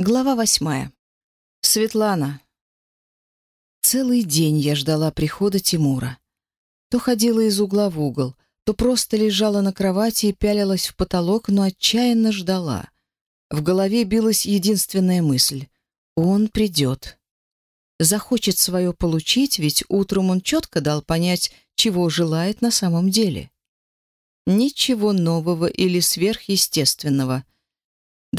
Глава восьмая. Светлана. Целый день я ждала прихода Тимура. То ходила из угла в угол, то просто лежала на кровати и пялилась в потолок, но отчаянно ждала. В голове билась единственная мысль — он придет. Захочет свое получить, ведь утром он четко дал понять, чего желает на самом деле. Ничего нового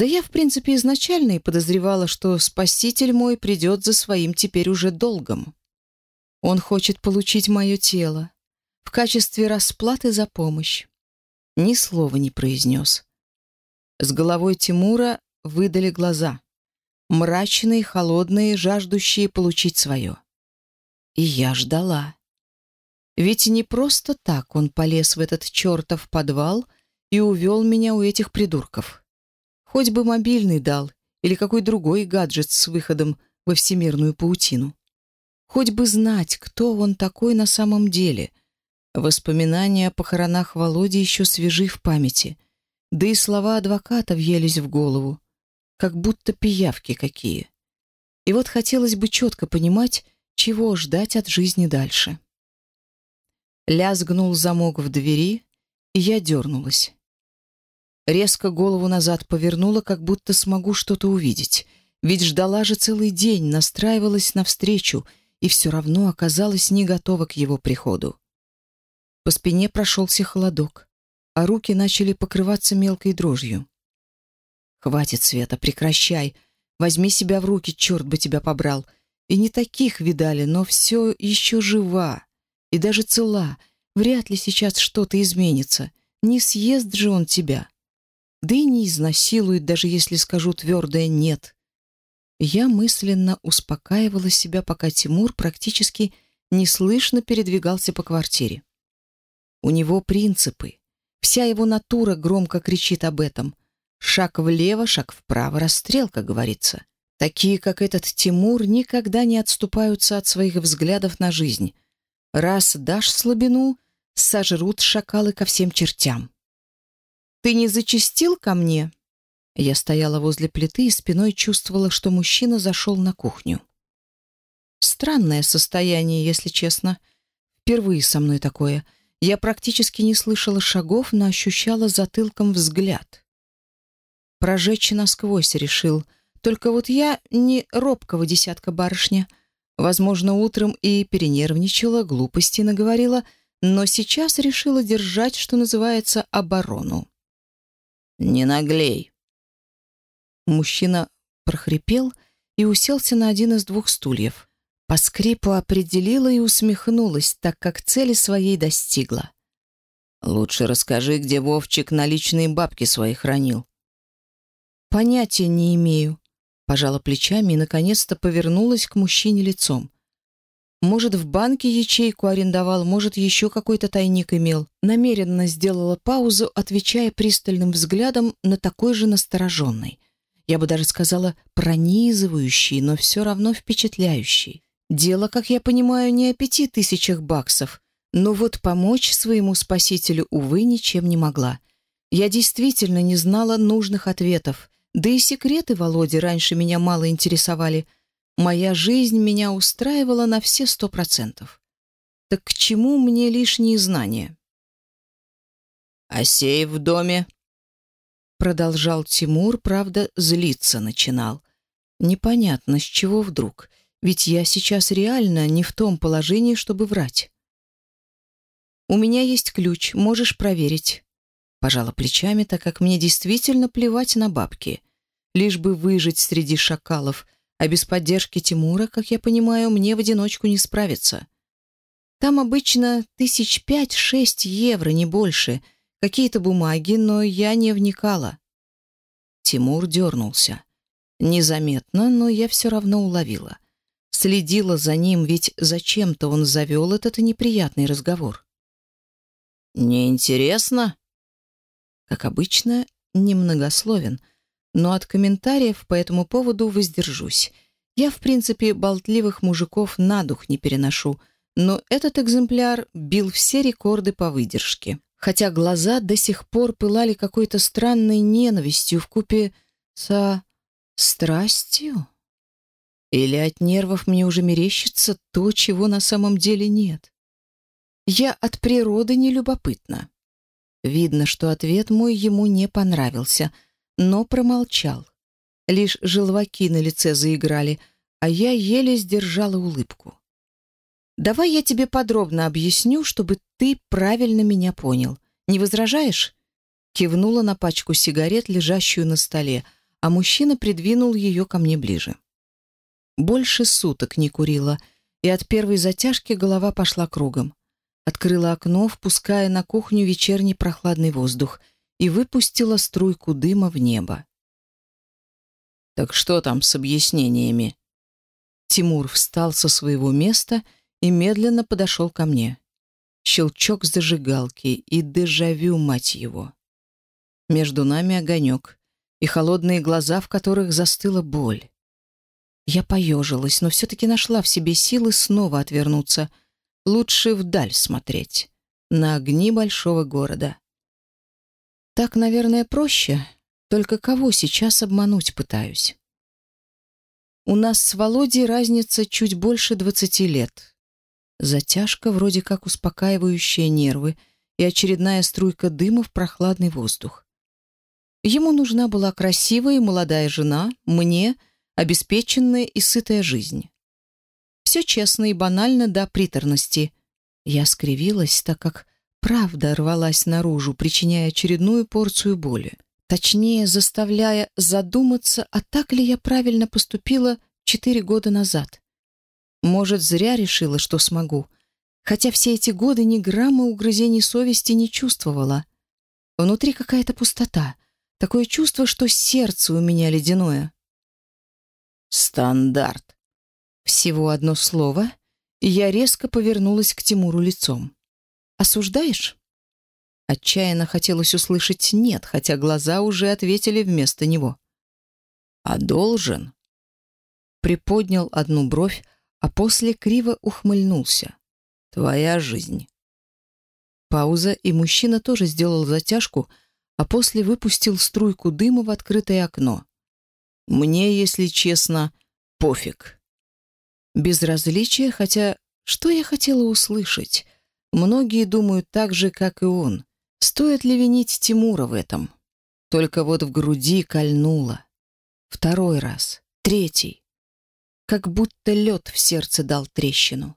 или сверхъестественного — да я, в принципе, изначально и подозревала, что спаситель мой придет за своим теперь уже долгом. Он хочет получить мое тело в качестве расплаты за помощь. Ни слова не произнес. С головой Тимура выдали глаза. Мрачные, холодные, жаждущие получить свое. И я ждала. Ведь не просто так он полез в этот чертов подвал и увел меня у этих придурков. Хоть бы мобильный дал или какой другой гаджет с выходом во всемирную паутину. Хоть бы знать, кто он такой на самом деле. Воспоминания о похоронах Володи еще свежи в памяти. Да и слова адвоката въелись в голову. Как будто пиявки какие. И вот хотелось бы четко понимать, чего ждать от жизни дальше. Лязгнул замок в двери, и я дернулась. Резко голову назад повернула, как будто смогу что-то увидеть. Ведь ждала же целый день, настраивалась навстречу и все равно оказалась не готова к его приходу. По спине прошелся холодок, а руки начали покрываться мелкой дрожью. «Хватит, Света, прекращай. Возьми себя в руки, черт бы тебя побрал. И не таких видали, но все еще жива. И даже цела. Вряд ли сейчас что-то изменится. Не съест же он тебя да и не изнасилует, даже если скажу твердое «нет». Я мысленно успокаивала себя, пока Тимур практически неслышно передвигался по квартире. У него принципы. Вся его натура громко кричит об этом. Шаг влево, шаг вправо, расстрел, как говорится. Такие, как этот Тимур, никогда не отступаются от своих взглядов на жизнь. Раз дашь слабину, сожрут шакалы ко всем чертям. «Ты не зачастил ко мне?» Я стояла возле плиты и спиной чувствовала, что мужчина зашел на кухню. Странное состояние, если честно. Впервые со мной такое. Я практически не слышала шагов, но ощущала затылком взгляд. Прожечь насквозь решил. Только вот я не робкого десятка барышня. Возможно, утром и перенервничала, глупости наговорила, но сейчас решила держать, что называется, оборону. «Не наглей!» Мужчина прохрипел и уселся на один из двух стульев. По скрипу определила и усмехнулась, так как цели своей достигла. «Лучше расскажи, где Вовчик наличные бабки свои хранил». «Понятия не имею», — пожала плечами и, наконец-то, повернулась к мужчине лицом. Может, в банке ячейку арендовал, может, еще какой-то тайник имел. Намеренно сделала паузу, отвечая пристальным взглядом на такой же настороженный. Я бы даже сказала, пронизывающий, но все равно впечатляющий. Дело, как я понимаю, не о пяти тысячах баксов. Но вот помочь своему спасителю, увы, ничем не могла. Я действительно не знала нужных ответов. Да и секреты Володи раньше меня мало интересовали — моя жизнь меня устраивала на все сто процентов. Так к чему мне лишние знания? «А сей в доме?» Продолжал Тимур, правда, злиться начинал. Непонятно, с чего вдруг. Ведь я сейчас реально не в том положении, чтобы врать. «У меня есть ключ, можешь проверить». Пожала плечами, так как мне действительно плевать на бабки. Лишь бы выжить среди шакалов — а без поддержки Тимура, как я понимаю, мне в одиночку не справиться. Там обычно тысяч пять-шесть евро, не больше, какие-то бумаги, но я не вникала. Тимур дернулся. Незаметно, но я все равно уловила. Следила за ним, ведь зачем-то он завел этот неприятный разговор. «Неинтересно?» Как обычно, немногословен — но от комментариев по этому поводу воздержусь. Я, в принципе, болтливых мужиков на дух не переношу, но этот экземпляр бил все рекорды по выдержке. Хотя глаза до сих пор пылали какой-то странной ненавистью в купе со... Страстью? Или от нервов мне уже мерещится то, чего на самом деле нет? Я от природы не любопытна. Видно, что ответ мой ему не понравился, но промолчал. Лишь желваки на лице заиграли, а я еле сдержала улыбку. «Давай я тебе подробно объясню, чтобы ты правильно меня понял. Не возражаешь?» Кивнула на пачку сигарет, лежащую на столе, а мужчина придвинул ее ко мне ближе. Больше суток не курила, и от первой затяжки голова пошла кругом. Открыла окно, впуская на кухню вечерний прохладный воздух, и выпустила струйку дыма в небо. «Так что там с объяснениями?» Тимур встал со своего места и медленно подошел ко мне. Щелчок зажигалки и дежавю, мать его. Между нами огонек и холодные глаза, в которых застыла боль. Я поежилась, но все-таки нашла в себе силы снова отвернуться. Лучше вдаль смотреть, на огни большого города. Так, наверное, проще, только кого сейчас обмануть пытаюсь? У нас с Володей разница чуть больше двадцати лет. Затяжка, вроде как успокаивающая нервы, и очередная струйка дыма в прохладный воздух. Ему нужна была красивая и молодая жена, мне — обеспеченная и сытая жизнь. Все честно и банально до приторности. Я скривилась, так как правда рвалась наружу, причиняя очередную порцию боли. Точнее, заставляя задуматься, а так ли я правильно поступила четыре года назад. Может, зря решила, что смогу. Хотя все эти годы ни грамма угрызений совести не чувствовала. Внутри какая-то пустота. Такое чувство, что сердце у меня ледяное. Стандарт. Всего одно слово, и я резко повернулась к Тимуру лицом. «Осуждаешь?» Отчаянно хотелось услышать «нет», хотя глаза уже ответили вместо него. «А должен?» Приподнял одну бровь, а после криво ухмыльнулся. «Твоя жизнь». Пауза, и мужчина тоже сделал затяжку, а после выпустил струйку дыма в открытое окно. «Мне, если честно, пофиг». Безразличие, хотя что я хотела услышать? Многие думают так же, как и он. Стоит ли винить Тимура в этом? Только вот в груди кольнуло. Второй раз. Третий. Как будто лед в сердце дал трещину.